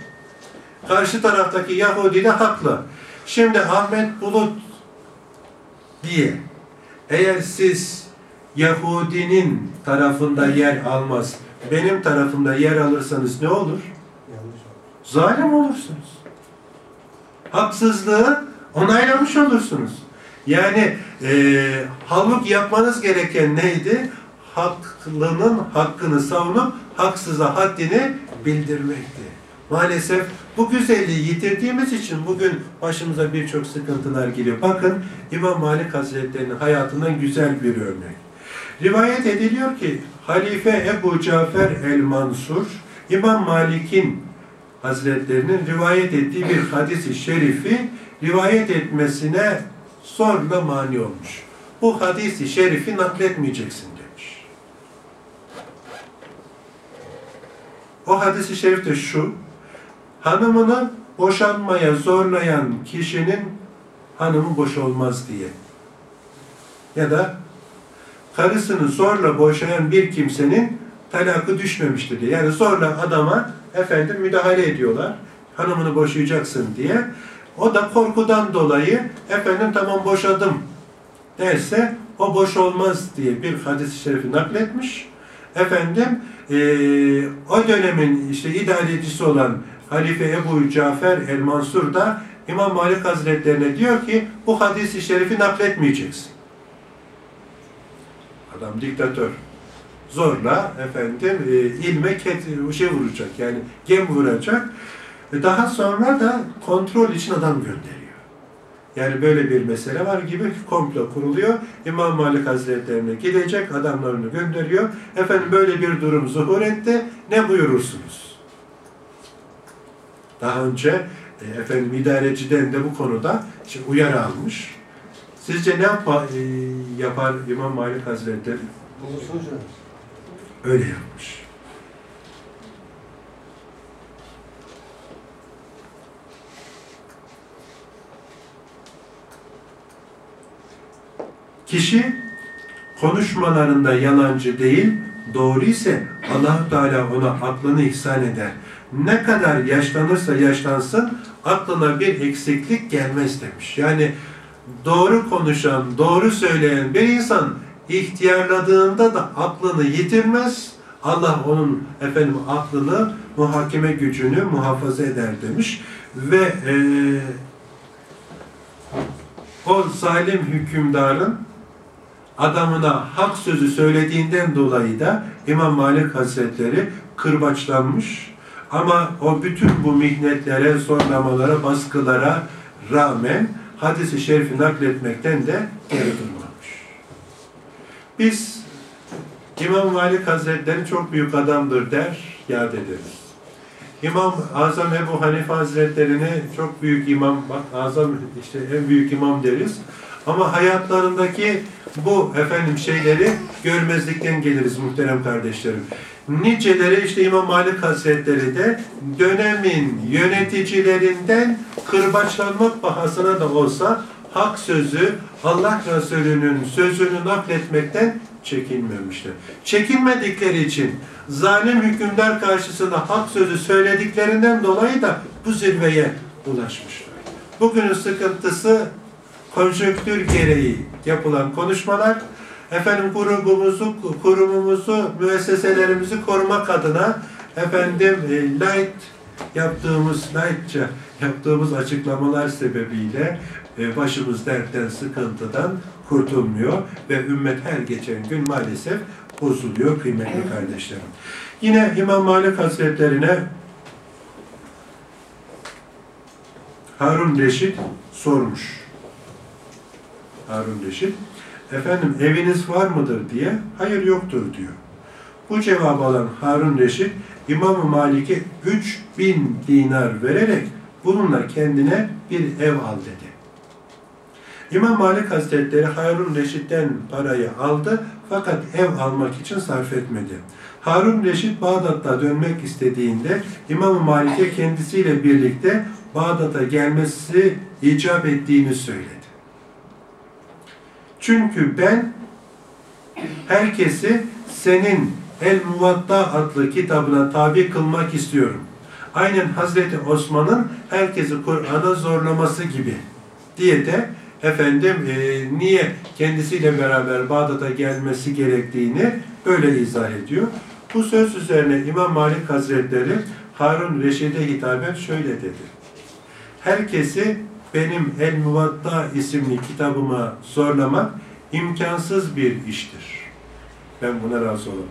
Karşı taraftaki Yahudi de haklı. Şimdi Ahmet Bulut diye eğer siz Yahudinin tarafında yer almaz, benim tarafımda yer alırsanız ne olur? Zalim olursunuz. Haksızlığı onaylamış olursunuz. Yani e, halbuki yapmanız gereken neydi? Haklının hakkını savunup haksıza haddini bildirmekti. Maalesef bu güzelliği yitirdiğimiz için bugün başımıza birçok sıkıntılar geliyor. Bakın İmam Malik Hazretleri'nin hayatından güzel bir örnek. Rivayet ediliyor ki Halife Ebu Cafer el-Mansur İmam Malik'in Hazretlerinin rivayet ettiği bir hadisi şerifi rivayet etmesine zorla mani olmuş. Bu hadisi şerifi nakletmeyeceksin demiş. O hadisi şerif de şu. Hanımını boşanmaya zorlayan kişinin hanımı boş olmaz diye. Ya da karısını zorla boşayan bir kimsenin talakı düşmemiştir diye. Yani zorla adama efendim müdahale ediyorlar. Hanımını boşayacaksın diye. O da korkudan dolayı efendim tamam boşadım derse o boş olmaz diye bir hadis-i şerifi nakletmiş. Efendim eee, o dönemin işte idarecisi olan Halife Ebu Cafer el-Mansur da İmam Malik Hazretlerine diyor ki bu hadis-i şerifi nakletmeyeceksin. Adam diktatör. Zorla efendim e, ilme ket, şey vuracak yani gem vuracak. Ve daha sonra da kontrol için adam gönderiyor. Yani böyle bir mesele var gibi komplo kuruluyor. İmam Malik Hazretlerine gidecek, adamlarını gönderiyor. Efendim böyle bir durum zuhur etti. Ne buyurursunuz? Daha önce e, efendim idareciden de bu konuda işte uyarı almış. Sizce ne yapar, e, yapar İmam Malik Hazretleri? Öyle yapmış. Kişi konuşmalarında yalancı değil, doğru ise allah Teala ona aklını ihsan eder. Ne kadar yaşlanırsa yaşlansın aklına bir eksiklik gelmez demiş. Yani doğru konuşan, doğru söyleyen bir insan ihtiyarladığında da aklını yitirmez. Allah onun efendim aklını, muhakeme gücünü muhafaza eder demiş. Ve eee o zalim hükümdarın adamına hak sözü söylediğinden dolayı da İmam Malik Hazretleri kırbaçlanmış. Ama o bütün bu mihnetlere, zorlamalara, baskılara rağmen hadisi şerifi nakletmekten de geri durmamış. Biz İmam Malik Hazretleri çok büyük adamdır der, yad ederiz. İmam Azam Ebu Hanife Hazretlerini çok büyük imam, bak Azam işte en büyük imam deriz. Ama hayatlarındaki bu efendim şeyleri görmezlikten geliriz muhterem kardeşlerim. Niceleri işte İmam Malik Hazretleri de dönemin yöneticilerinden kırbaçlanmak pahasına da olsa hak sözü Allah Resulü'nün sözünü nakletmekten çekinmemişler. Çekinmedikleri için zalim hükümdar karşısında hak sözü söylediklerinden dolayı da bu zirveye ulaşmışlar. Bugünün sıkıntısı konjonktür gereği yapılan konuşmalar, efendim grubumuzu, kurumumuzu, müesseselerimizi korumak adına efendim e, light yaptığımız, lightça yaptığımız açıklamalar sebebiyle e, başımız dertten, sıkıntıdan kurtulmuyor ve ümmet her geçen gün maalesef bozuluyor kıymetli kardeşlerim. Yine İmam Malik Hazretlerine Harun Reşit sormuş. Harun Reşit, efendim eviniz var mıdır diye, hayır yoktur diyor. Bu cevabı alan Harun Reşit, İmam-ı Malik'e 3000 dinar vererek bununla kendine bir ev al dedi. İmam Malik Hazretleri Harun Reşit'ten parayı aldı fakat ev almak için sarf etmedi. Harun Reşit Bağdat'ta dönmek istediğinde İmam Malik'e kendisiyle birlikte Bağdat'a gelmesi icap ettiğini söyledi. Çünkü ben herkesi senin El Muvatta adlı kitabına tabi kılmak istiyorum. Aynen Hazreti Osman'ın herkesi Kur'an'a zorlaması gibi diye de efendim e, niye kendisiyle beraber Bağdat'a gelmesi gerektiğini böyle izah ediyor. Bu söz üzerine İmam Malik Hazretleri Harun Reşid'e hitaben şöyle dedi. Herkesi benim El Muvatta isimli kitabıma zorlamak imkansız bir iştir. Ben buna razı olamam.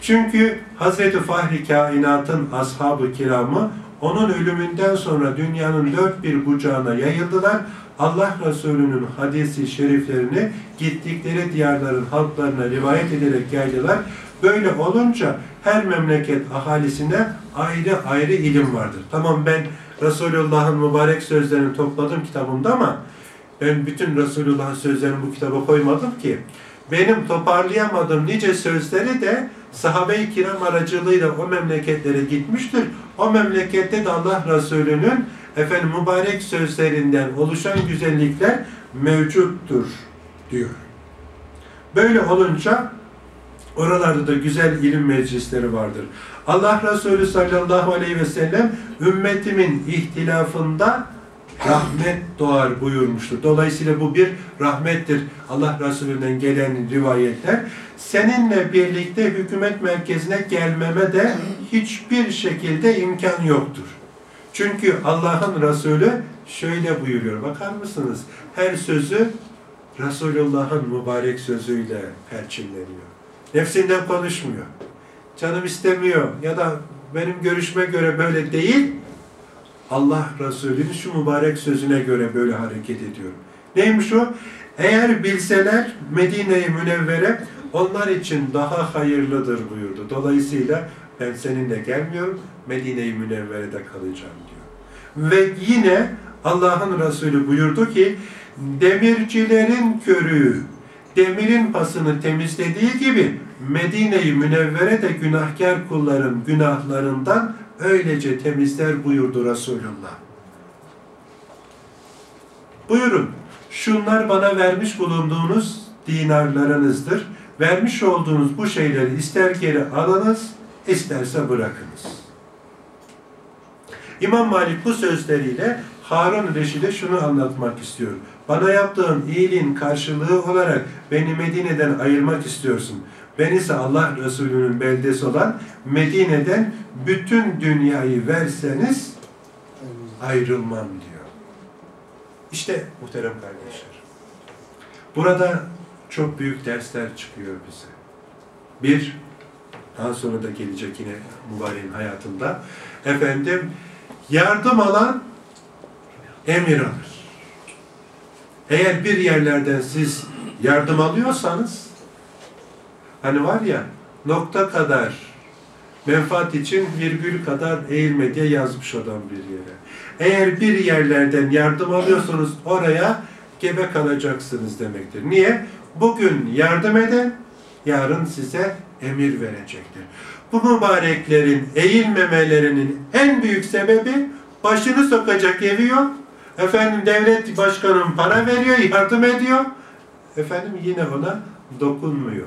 Çünkü Hazreti Fahri Kainat'ın ashab-ı kiramı onun ölümünden sonra dünyanın dört bir bucağına yayıldılar. Allah Resulü'nün hadisi şeriflerini gittikleri diyarların halklarına rivayet ederek yaydılar. Böyle olunca her memleket ahalisine ayrı ayrı ilim vardır. Tamam ben Resulullah'ın mübarek sözlerini topladım kitabımda ama ben bütün Resulullah'ın sözlerini bu kitaba koymadım ki. Benim toparlayamadığım nice sözleri de sahabe-i kiram aracılığıyla o memleketlere gitmiştir. O memlekette de Allah Resulü'nün efendim mübarek sözlerinden oluşan güzellikler mevcuttur diyor. Böyle olunca oralarda da güzel ilim meclisleri vardır. Allah Resulü sallallahu aleyhi ve sellem ümmetimin ihtilafında rahmet doğar buyurmuştur. Dolayısıyla bu bir rahmettir. Allah Resulü'nden gelen rivayetler. Seninle birlikte hükümet merkezine gelmeme de hiçbir şekilde imkan yoktur. Çünkü Allah'ın Resulü şöyle buyuruyor. Bakar mısınız? Her sözü Resulullah'ın mübarek sözüyle perçinleniyor. Nefsinden konuşmuyor. Canım istemiyor ya da benim görüşme göre böyle değil. Allah Resulü'nün şu mübarek sözüne göre böyle hareket ediyor. Neymiş o? Eğer bilseler Medine-i Münevvere onlar için daha hayırlıdır buyurdu. Dolayısıyla ben seninle gelmiyorum, Medine-i Münevvere'de kalacağım diyor. Ve yine Allah'ın Resulü buyurdu ki, demircilerin körüğü, demirin pasını temizlediği gibi Medine-i Münevvere de günahkar kulların günahlarından öylece temizler buyurdu Resulullah. Buyurun, şunlar bana vermiş bulunduğunuz dinarlarınızdır. Vermiş olduğunuz bu şeyleri ister geri alınız, isterse bırakınız. İmam Malik bu sözleriyle Harun Reşid'e şunu anlatmak istiyor. Bana yaptığın iyiliğin karşılığı olarak beni Medine'den ayırmak istiyorsun. Ben ise Allah Resulü'nün beldesi olan Medine'den bütün dünyayı verseniz ayrılmam diyor. İşte muhterem kardeşler. Burada çok büyük dersler çıkıyor bize. Bir, daha sonra da gelecek yine mübareğin hayatında. Efendim, yardım alan emir alır. Eğer bir yerlerden siz yardım alıyorsanız, hani var ya, nokta kadar menfaat için virgül kadar eğilme diye yazmış adam bir yere. Eğer bir yerlerden yardım alıyorsanız oraya gebe kalacaksınız demektir. Niye? Bugün yardım eden, yarın size emir verecektir. Bu mübareklerin eğilmemelerinin en büyük sebebi başını sokacak evi yok. Efendim devlet başkanım para veriyor, yardım ediyor. Efendim yine ona dokunmuyor.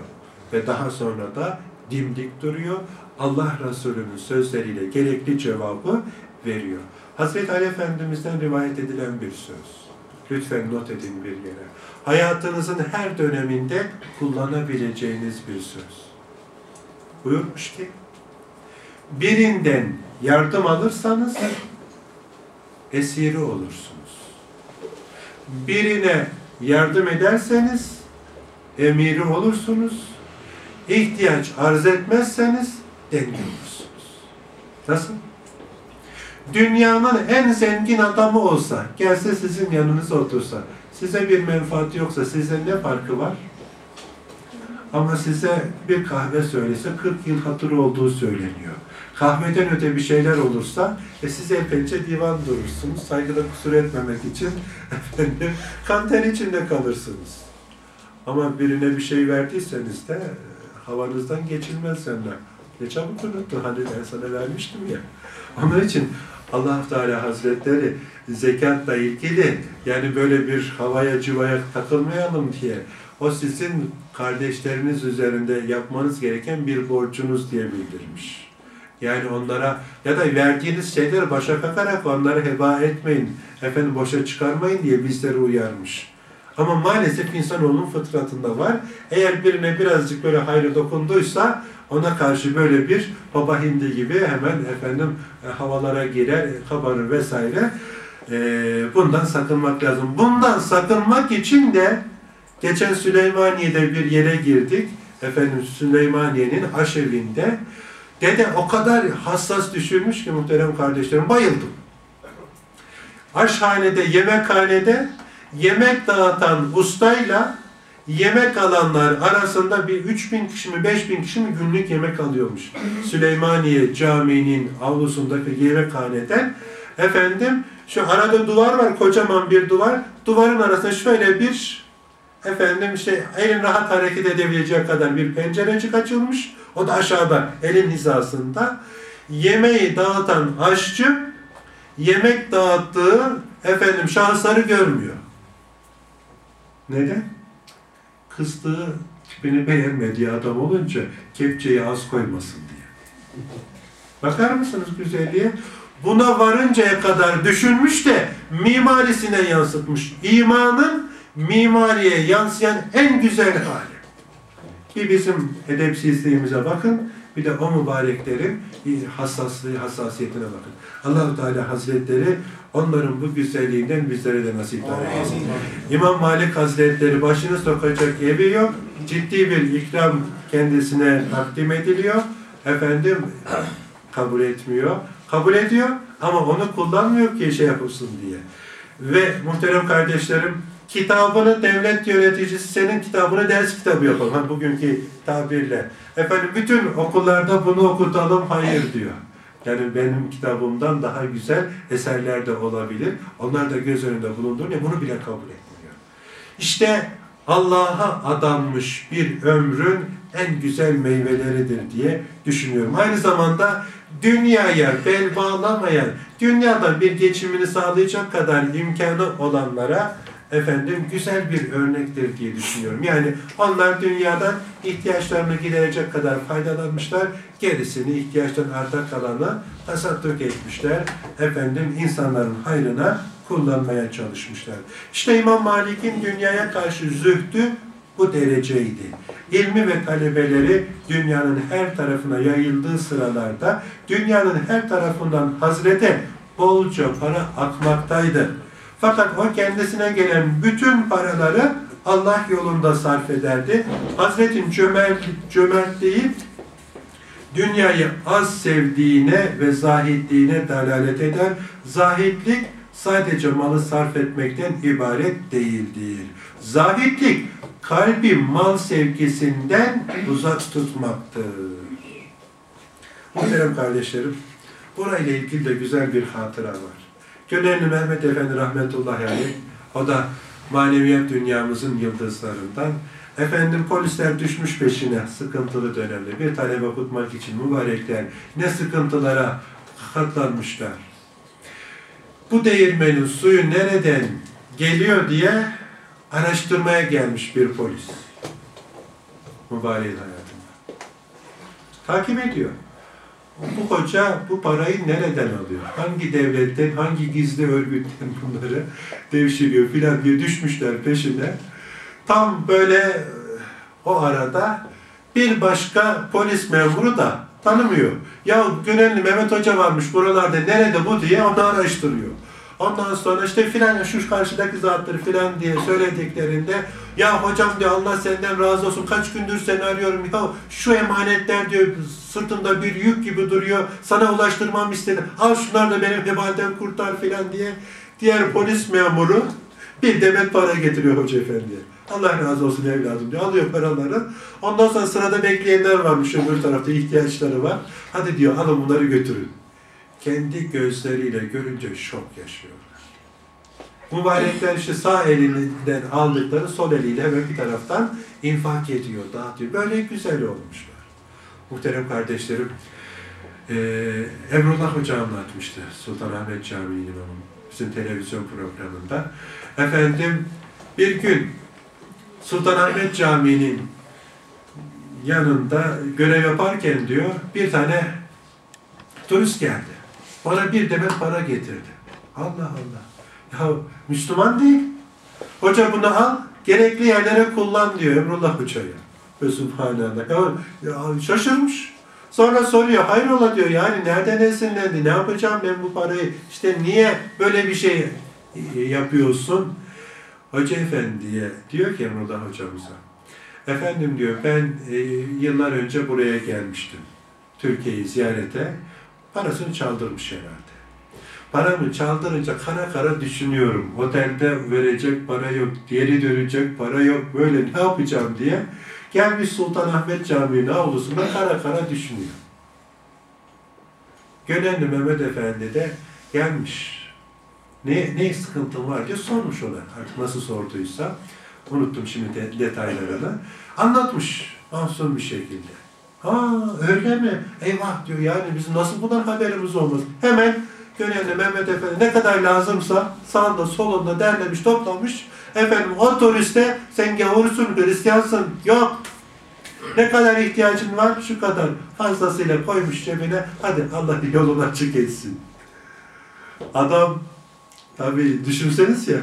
Ve daha sonra da dimdik duruyor. Allah Resulü'nün sözleriyle gerekli cevabı veriyor. Hazreti Ali Efendimiz'den rivayet edilen bir söz. Lütfen not edin bir yere. Hayatınızın her döneminde kullanabileceğiniz bir söz. Buyurmuş ki, birinden yardım alırsanız esiri olursunuz. Birine yardım ederseniz emiri olursunuz. İhtiyaç arz etmezseniz dengin olursunuz. Nasıl? Dünyanın en zengin adamı olsa, gelse sizin yanınıza otursa, size bir menfaati yoksa size ne farkı var? Ama size bir kahve söylese 40 yıl hatırı olduğu söyleniyor. Kahveden öte bir şeyler olursa e siz epeyce divan durursunuz. Saygıda kusur etmemek için efendim kanter içinde kalırsınız. Ama birine bir şey verdiyseniz de e, havanızdan geçilmez senden. Ne çabuk unuttun hani ben sana vermiştim ya. Onun için allah Teala Hazretleri zekatla ilgili yani böyle bir havaya civaya takılmayalım diye o sizin kardeşleriniz üzerinde yapmanız gereken bir borcunuz diye bildirmiş. Yani onlara ya da verdiğiniz şeyleri başa kakarak onları heba etmeyin, efendim boşa çıkarmayın diye bizleri uyarmış. Ama maalesef insanoğlunun fıtratında var. Eğer birine birazcık böyle hayrı dokunduysa ona karşı böyle bir baba hindi gibi hemen efendim e, havalara girer, kabarır vesaire. E, bundan sakınmak lazım. Bundan sakınmak için de geçen Süleymaniye'de bir yere girdik. Efendim Süleymaniye'nin aşevinde. Dede o kadar hassas düşünmüş ki muhterem kardeşlerim bayıldım. Aşhanede, yemekhanede yemek dağıtan ustayla yemek alanlar arasında bir 3000 kişi mi 5000 kişi mi günlük yemek alıyormuş. Süleymaniye Camii'nin avlusundaki yemekhaneden efendim şu arada duvar var kocaman bir duvar. Duvarın arasında şöyle bir Efendim işte elin rahat hareket edebilecek kadar bir pencerecik açılmış. O da aşağıda elin hizasında. Yemeği dağıtan aşçı yemek dağıttığı efendim şahısları görmüyor. Neden? Kızdığı tipini beğenmediği adam olunca kepçeyi az koymasın diye. Bakar mısınız güzelliğe? Buna varıncaya kadar düşünmüş de mimarisine yansıtmış. İmanın mimariye yansıyan en güzel hali. Bir bizim edepsizliğimize bakın, bir de o mübareklerin hassaslığı, hassasiyetine bakın. Allahu Teala Hazretleri onların bu güzelliğinden bizlere de nasipler eylesin. İmam Malik Hazretleri başını sokacak evi yok, ciddi bir ikram kendisine takdim ediliyor. Efendim kabul etmiyor. Kabul ediyor ama onu kullanmıyor ki şey yapılsın diye. Ve muhterem kardeşlerim kitabını devlet yöneticisi senin kitabını ders kitabı yapalım. Ha, bugünkü tabirle. Efendim bütün okullarda bunu okutalım hayır diyor. Yani benim kitabımdan daha güzel eserler de olabilir. Onlar da göz önünde bulunduğunda bunu bile kabul etmiyor. İşte Allah'a adanmış bir ömrün en güzel meyveleridir diye düşünüyorum. Aynı zamanda dünyaya bel bağlamayan, dünyadan bir geçimini sağlayacak kadar imkanı olanlara efendim güzel bir örnektir diye düşünüyorum. Yani onlar dünyadan ihtiyaçlarını giderecek kadar faydalanmışlar. Gerisini ihtiyaçtan arta kalanı tasadduk etmişler. Efendim insanların hayrına kullanmaya çalışmışlar. İşte İmam Malik'in dünyaya karşı zühdü bu dereceydi. İlmi ve talebeleri dünyanın her tarafına yayıldığı sıralarda dünyanın her tarafından Hazrete bolca para akmaktaydı. Fakat o kendisine gelen bütün paraları Allah yolunda sarf ederdi. Hazretin cömert, cömertliği dünyayı az sevdiğine ve zahitliğine dalalet eder. Zahitlik sadece malı sarf etmekten ibaret değildir. Zahitlik kalbi mal sevgisinden uzak tutmaktır. Muhterem kardeşlerim, burayla ilgili de güzel bir hatıra var. Gönenli Mehmet Efendi rahmetullahi aleyh, o da maneviyat dünyamızın yıldızlarından. Efendim polisler düşmüş peşine sıkıntılı dönemde. Bir talebe okutmak için mübarekler ne sıkıntılara katlanmışlar. Bu değirmenin suyu nereden geliyor diye araştırmaya gelmiş bir polis. Mübareğin hayatında. Takip ediyor. Bu hoca bu parayı nereden alıyor? Hangi devletten, hangi gizli örgütten bunları devşiriyor filan diye düşmüşler peşine. Tam böyle o arada bir başka polis memuru da tanımıyor. Ya Gönenli Mehmet Hoca varmış buralarda nerede bu diye onu araştırıyor. Ondan sonra işte filan şu karşıdaki zatları filan diye söylediklerinde ya hocam diyor Allah senden razı olsun kaç gündür seni arıyorum ya şu emanetler diyor sırtımda bir yük gibi duruyor sana ulaştırmam istedim al şunlar da benim hebalden kurtar filan diye diğer polis memuru bir demet para getiriyor hoca efendiye. Allah razı olsun evladım diyor. Alıyor paraları. Ondan sonra sırada bekleyenler varmış öbür tarafta ihtiyaçları var. Hadi diyor alın bunları götürün kendi gözleriyle görünce şok yaşıyorlar. Mübarekler işte sağ elinden aldıkları sol eliyle hemen bir taraftan infak ediyor, dağıtıyor. Böyle güzel olmuşlar. Muhterem kardeşlerim, e, Emrullah Hoca anlatmıştı Sultanahmet Camii imamı bizim televizyon programında. Efendim bir gün Sultanahmet Camii'nin yanında görev yaparken diyor bir tane turist geldi. Bana bir demet para getirdi. Allah Allah. Ya Müslüman değil. Hoca bunu al, gerekli yerlere kullan diyor Emrullah Hoca'ya. Ve Subhanallah. Ya, ya şaşırmış. Sonra soruyor, hayrola diyor yani nereden esinlendi, ne yapacağım ben bu parayı, işte niye böyle bir şey yapıyorsun? Hoca efendiye diyor ki Emrullah hocamıza, efendim diyor ben e, yıllar önce buraya gelmiştim, Türkiye'yi ziyarete, Parasını çaldırmış herhalde. Paramı çaldırınca kara kara düşünüyorum. Otelde verecek para yok, geri dönecek para yok, böyle ne yapacağım diye. Gelmiş Sultanahmet Camii'nin avlusunda kara kara düşünüyor. Gönenli Mehmet Efendi de gelmiş. Ne, ne sıkıntın var diye sormuş ona artık nasıl sorduysa. Unuttum şimdi de- detaylarını. Anlatmış masum bir şekilde. Ha öyle mi? Eyvah diyor yani bizim nasıl bundan haberimiz olmaz. Hemen Gönenli Mehmet Efendi ne kadar lazımsa sağında solunda derlemiş toplamış. Efendim o turiste sen gavursun, Hristiyansın. Yok. Ne kadar ihtiyacın var? Şu kadar. Fazlasıyla koymuş cebine. Hadi Allah yolunu açık etsin. Adam tabi düşünseniz ya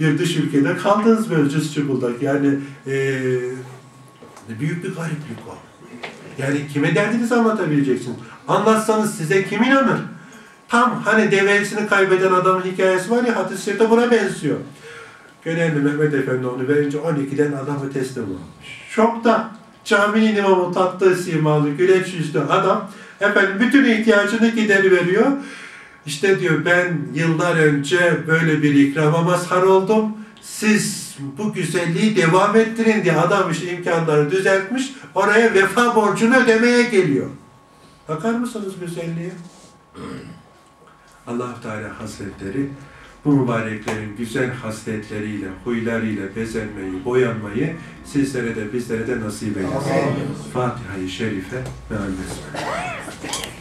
bir dış ülkede kaldınız böyle cız çıbıldak. Yani eee, büyük bir gariplik o. Yani kime derdinizi anlatabileceksiniz? Anlatsanız size kim inanır? Tam hani devesini kaybeden adamın hikayesi var ya hadis-i şerifte buna benziyor. Gönenli Mehmet Efendi onu verince 12'den adamı teslim olmuş. Şokta caminin imamı tatlı simalı, güleç yüzlü adam efendim bütün ihtiyacını gideriveriyor. İşte diyor ben yıllar önce böyle bir ikrama mazhar oldum. Siz bu güzelliği devam ettirin diye adam işte imkanları düzeltmiş. Oraya vefa borcunu ödemeye geliyor. Bakar mısınız güzelliğe? allah Teala Hazretleri bu mübareklerin güzel hasletleriyle, huylarıyla bezenmeyi, boyanmayı sizlere de bizlere de nasip eylesin. Fatiha-i Şerife ve Besmele.